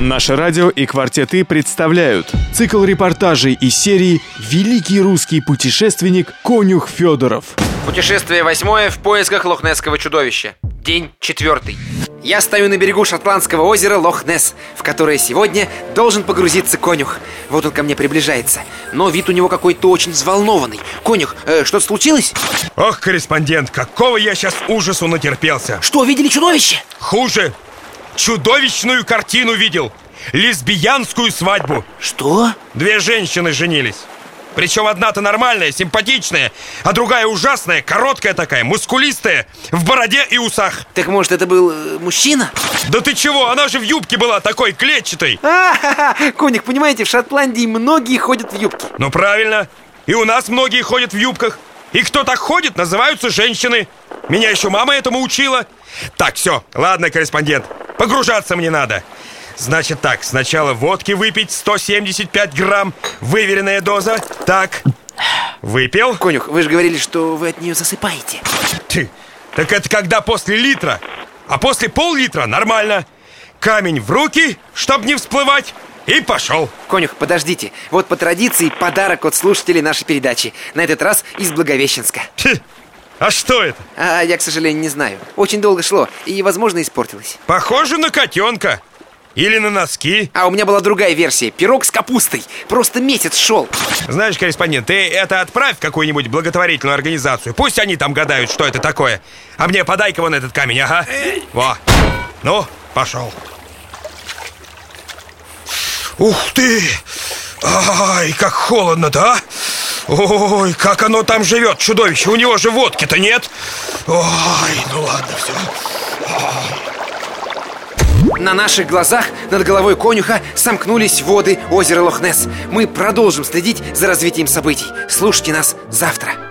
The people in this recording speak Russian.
Наше радио и «Квартеты» представляют цикл репортажей из серии «Великий русский путешественник Конюх Федоров». Путешествие восьмое в поисках лохнесского чудовища. День четвертый. Я стою на берегу шотландского озера Лох-Несс, в которое сегодня должен погрузиться конюх. Вот он ко мне приближается. Но вид у него какой-то очень взволнованный. Конюх, э, что-то случилось? Ох, корреспондент, какого я сейчас ужасу натерпелся Что, видели чудовище? Хуже Чудовищную картину видел Лесбиянскую свадьбу Что? Две женщины женились причем одна-то нормальная, симпатичная, а другая ужасная, короткая такая, мускулистая, в бороде и усах. Так может это был э, мужчина? Да ты чего, она же в юбке была такой клетчатой. А, Коник, понимаете, в Шотландии многие ходят в юбке. Ну правильно, и у нас многие ходят в юбках. И кто так ходит, называются женщины. Меня еще мама этому учила. Так, все, ладно, корреспондент, погружаться мне надо. Значит так, сначала водки выпить 175 грамм Выверенная доза. Так, выпил. Конюх, вы же говорили, что вы от нее засыпаете. Ты, так это когда после литра А после пол-литра нормально. Камень в руки, чтоб не всплывать и пошел. Конюх, подождите. Вот по традиции подарок от слушателей нашей передачи. На этот раз из Благовещенска А что это? А я, к сожалению, не знаю. Очень долго шло и, возможно, испортилось. Похоже на котенка. Или на носки. А у меня была другая версия. Пирог с капустой. Просто месяц шел. Знаешь, корреспондент, ты это отправь в какую-нибудь благотворительную организацию. Пусть они там гадают, что это такое. А мне подай-ка вон этот камень, ага. Во. Ну, пошел. Ух ты! Ай, как холодно-то, а! Ой, как оно там живет, чудовище! У него же водки-то нет! Ой, ну ладно, все. На наших глазах над головой конюха сомкнулись воды озера Лохнес. Мы продолжим следить за развитием событий. Слушайте нас завтра.